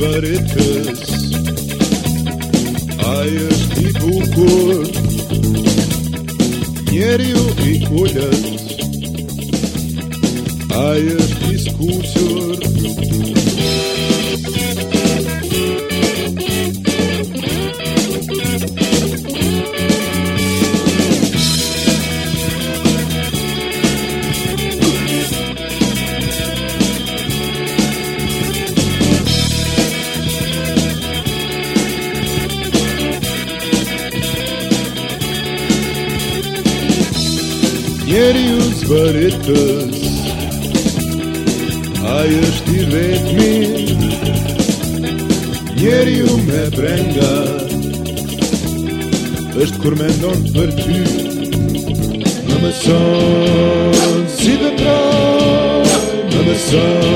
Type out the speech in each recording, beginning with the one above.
veritas Ajes i bukur Njeriu i kullat Ajes i skuqër njeri u zbëritës A jështë i vetëmi Njeri u me brenga është kur me ndonë për ty Më mëson si të praj Më mëson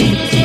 Thank you.